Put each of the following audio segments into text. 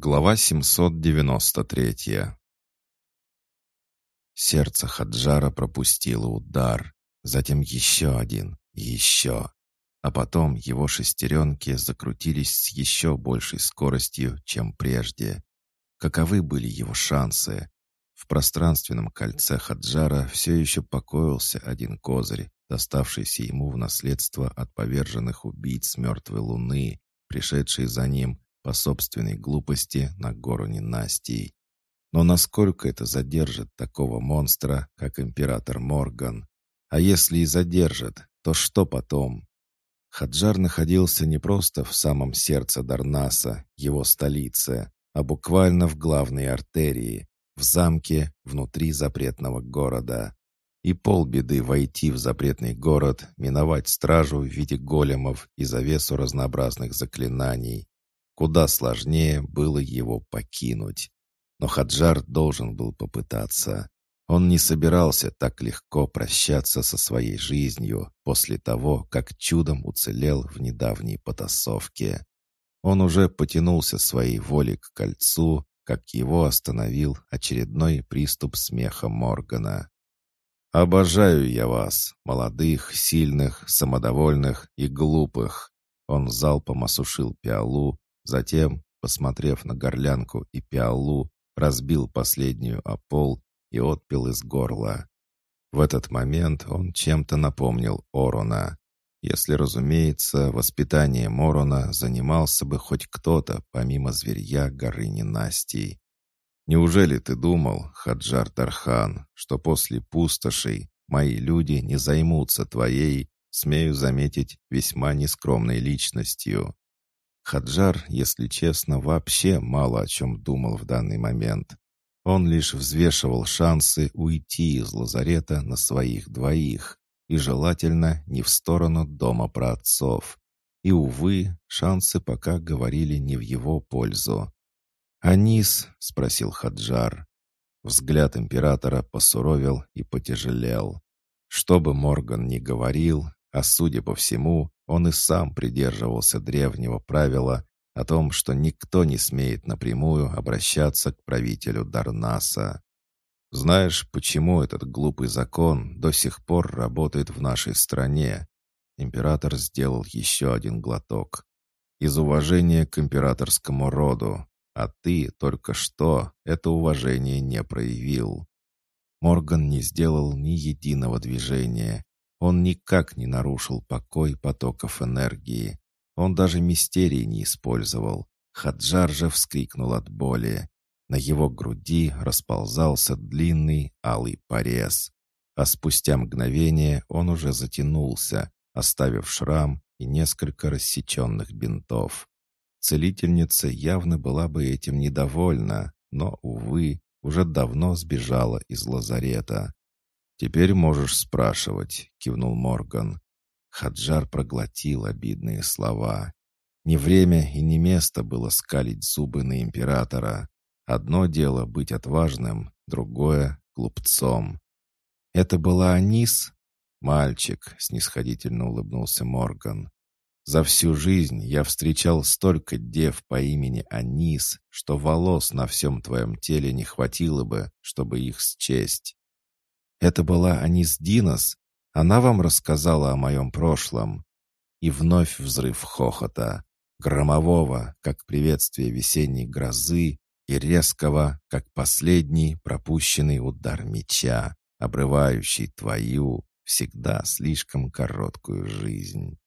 Глава 793 Сердце Хаджара пропустило удар, затем еще один, еще. А потом его шестеренки закрутились с еще большей скоростью, чем прежде. Каковы были его шансы? В пространственном кольце Хаджара все еще покоился один козырь, доставшийся ему в наследство от поверженных убийц мертвой луны, пришедший за ним по собственной глупости на гору ненастий. Но насколько это задержит такого монстра, как император Морган? А если и задержит, то что потом? Хаджар находился не просто в самом сердце Дарнаса, его столице, а буквально в главной артерии, в замке внутри запретного города. И полбеды войти в запретный город, миновать стражу в виде големов и завесу разнообразных заклинаний. Куда сложнее было его покинуть. Но Хаджар должен был попытаться. Он не собирался так легко прощаться со своей жизнью после того, как чудом уцелел в недавней потасовке. Он уже потянулся своей волей к кольцу, как его остановил очередной приступ смеха Моргана. «Обожаю я вас, молодых, сильных, самодовольных и глупых!» Он залпом осушил пиалу, затем, посмотрев на горлянку и пиалу, разбил последнюю о пол и отпил из горла. В этот момент он чем-то напомнил Орона. Если, разумеется, воспитание Морона занимался бы хоть кто-то, помимо зверья горы ненастий. Неужели ты думал, Хаджар Тархан, что после пустошей мои люди не займутся твоей, смею заметить, весьма нескромной личностью? Хаджар, если честно, вообще мало о чем думал в данный момент. Он лишь взвешивал шансы уйти из лазарета на своих двоих, и желательно не в сторону дома праотцов. И, увы, шансы пока говорили не в его пользу. «Анис?» — спросил Хаджар. Взгляд императора посуровил и потяжелел. Что бы Морган ни говорил, а судя по всему, он и сам придерживался древнего правила о том, что никто не смеет напрямую обращаться к правителю Дарнаса. Знаешь, почему этот глупый закон до сих пор работает в нашей стране? Император сделал еще один глоток. Из уважения к императорскому роду, а ты только что это уважение не проявил. Морган не сделал ни единого движения. Он никак не нарушил покой потоков энергии. Он даже мистерии не использовал. Хаджар же вскрикнул от боли. На его груди расползался длинный алый порез. А спустя мгновение он уже затянулся, оставив шрам и несколько рассеченных бинтов. Целительница явно была бы этим недовольна, но, увы, уже давно сбежала из лазарета. «Теперь можешь спрашивать», — кивнул Морган. Хаджар проглотил обидные слова. Не время и не место было скалить зубы на императора. Одно дело быть отважным, другое — глупцом. «Это была Анис?» «Мальчик», — снисходительно улыбнулся Морган. За всю жизнь я встречал столько дев по имени Анис, что волос на всем твоем теле не хватило бы, чтобы их счесть. Это была Анис Динос. Она вам рассказала о моем прошлом. И вновь взрыв хохота. Громового, как приветствие весенней грозы, и резкого, как последний пропущенный удар меча, обрывающий твою, всегда слишком короткую жизнь.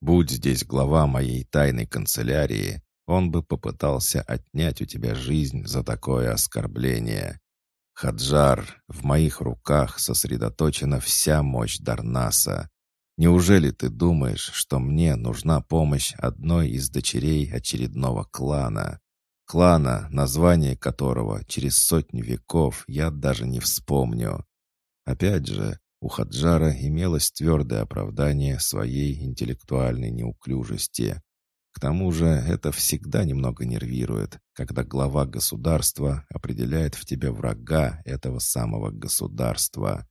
Будь здесь глава моей тайной канцелярии, он бы попытался отнять у тебя жизнь за такое оскорбление. Хаджар, в моих руках сосредоточена вся мощь Дарнаса. Неужели ты думаешь, что мне нужна помощь одной из дочерей очередного клана? Клана, название которого через сотни веков я даже не вспомню. Опять же, у Хаджара имелось твердое оправдание своей интеллектуальной неуклюжести. К тому же это всегда немного нервирует, когда глава государства определяет в тебе врага этого самого государства.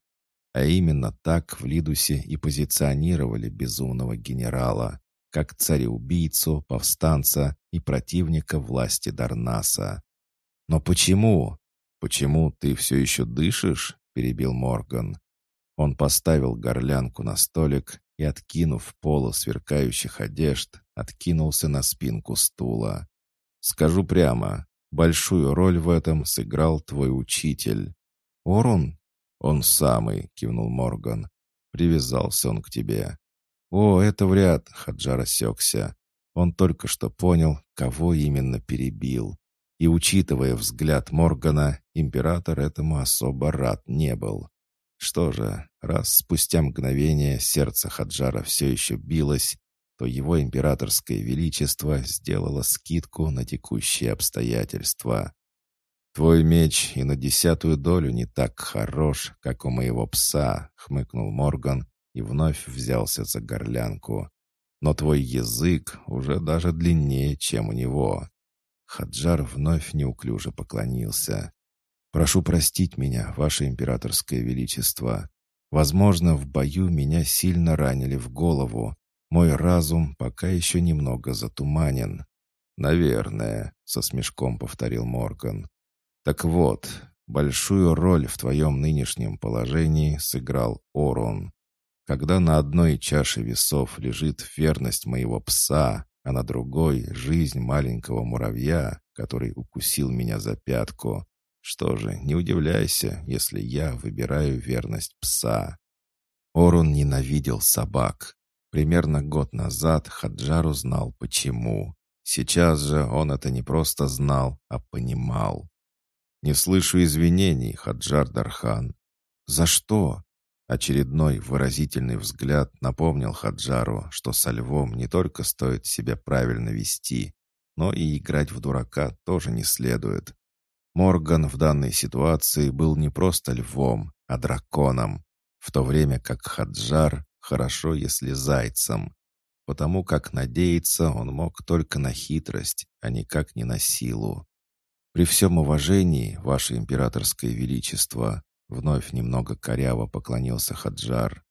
А именно так в Лидусе и позиционировали безумного генерала, как цареубийцу, повстанца и противника власти Дарнаса. «Но почему? Почему ты все еще дышишь?» — перебил Морган. Он поставил горлянку на столик и, откинув поло сверкающих одежд, откинулся на спинку стула. «Скажу прямо, большую роль в этом сыграл твой учитель». «Орун?» «Он самый», — кивнул Морган. «Привязался он к тебе». «О, это вряд», — Хаджар осекся. Он только что понял, кого именно перебил. И, учитывая взгляд Моргана, император этому особо рад не был. Что же, раз спустя мгновение сердце Хаджара все еще билось, то его императорское величество сделало скидку на текущие обстоятельства. «Твой меч и на десятую долю не так хорош, как у моего пса», — хмыкнул Морган и вновь взялся за горлянку. «Но твой язык уже даже длиннее, чем у него». Хаджар вновь неуклюже поклонился. «Прошу простить меня, ваше императорское величество. Возможно, в бою меня сильно ранили в голову. Мой разум пока еще немного затуманен». «Наверное», — со смешком повторил Морган. «Так вот, большую роль в твоем нынешнем положении сыграл Орон. Когда на одной чаше весов лежит верность моего пса, а на другой — жизнь маленького муравья, который укусил меня за пятку, что же, не удивляйся, если я выбираю верность пса. Орун ненавидел собак. Примерно год назад Хаджар узнал почему. Сейчас же он это не просто знал, а понимал. «Не слышу извинений, Хаджар Дархан». «За что?» Очередной выразительный взгляд напомнил Хаджару, что со львом не только стоит себя правильно вести, но и играть в дурака тоже не следует. Морган в данной ситуации был не просто львом, а драконом, в то время как Хаджар хорошо, если зайцем, потому как надеяться он мог только на хитрость, а никак не на силу. «При всем уважении, Ваше Императорское Величество», вновь немного коряво поклонился Хаджар.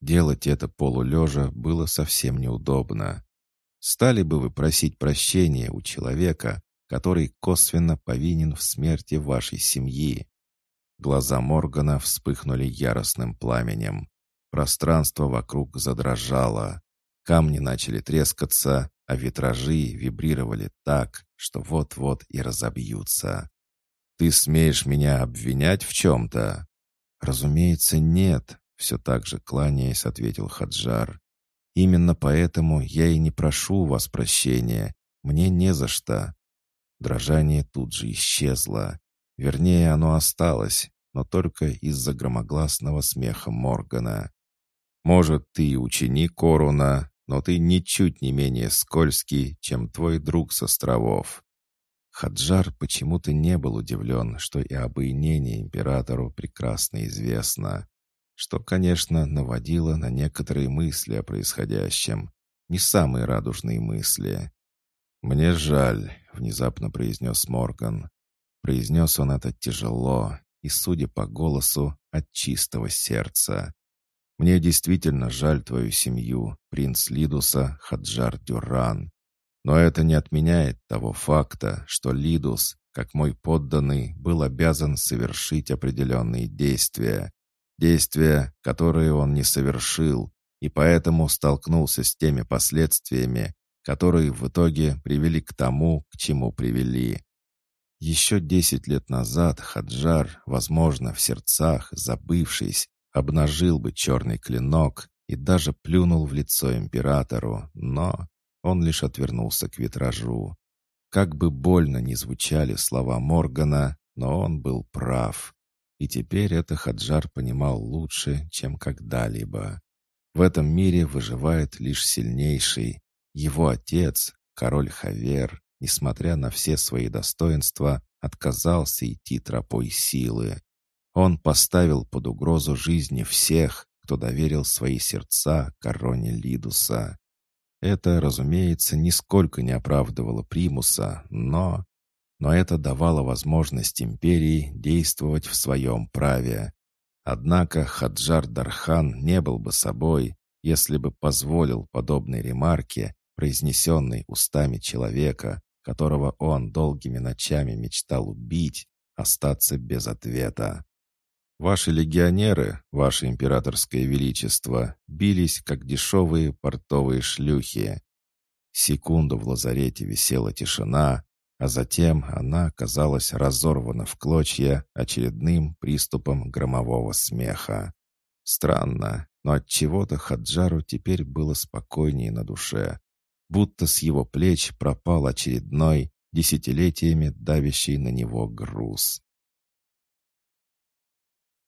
Делать это полулежа было совсем неудобно. Стали бы вы просить прощения у человека, который косвенно повинен в смерти вашей семьи». Глаза Моргана вспыхнули яростным пламенем. Пространство вокруг задрожало. Камни начали трескаться, а витражи вибрировали так, что вот-вот и разобьются. «Ты смеешь меня обвинять в чем-то?» «Разумеется, нет», — все так же кланяясь, ответил Хаджар. «Именно поэтому я и не прошу у вас прощения. Мне не за что. Дрожание тут же исчезло. Вернее, оно осталось, но только из-за громогласного смеха Моргана. «Может, ты и ученик Коруна, но ты ничуть не менее скользкий, чем твой друг с островов». Хаджар почему-то не был удивлен, что и об инении императору прекрасно известно. Что, конечно, наводило на некоторые мысли о происходящем. Не самые радужные мысли. «Мне жаль», — внезапно произнес Морган. Произнес он это тяжело и, судя по голосу, от чистого сердца. «Мне действительно жаль твою семью, принц Лидуса Хаджар Дюран. Но это не отменяет того факта, что Лидус, как мой подданный, был обязан совершить определенные действия. Действия, которые он не совершил, и поэтому столкнулся с теми последствиями, которые в итоге привели к тому, к чему привели. Еще десять лет назад Хаджар, возможно, в сердцах, забывшись, обнажил бы черный клинок и даже плюнул в лицо императору, но он лишь отвернулся к витражу. Как бы больно ни звучали слова Моргана, но он был прав. И теперь это Хаджар понимал лучше, чем когда-либо. В этом мире выживает лишь сильнейший, его отец, король Хавер, несмотря на все свои достоинства, отказался идти тропой силы. Он поставил под угрозу жизни всех, кто доверил свои сердца короне Лидуса. Это, разумеется, нисколько не оправдывало Примуса, но... Но это давало возможность империи действовать в своем праве. Однако Хаджар Дархан не был бы собой, если бы позволил подобной ремарке произнесенный устами человека, которого он долгими ночами мечтал убить, остаться без ответа. Ваши легионеры, ваше императорское величество, бились, как дешевые портовые шлюхи. Секунду в лазарете висела тишина, а затем она оказалась разорвана в клочья очередным приступом громового смеха. Странно, но от чего-то Хаджару теперь было спокойнее на душе, будто с его плеч пропал очередной, десятилетиями давящий на него груз.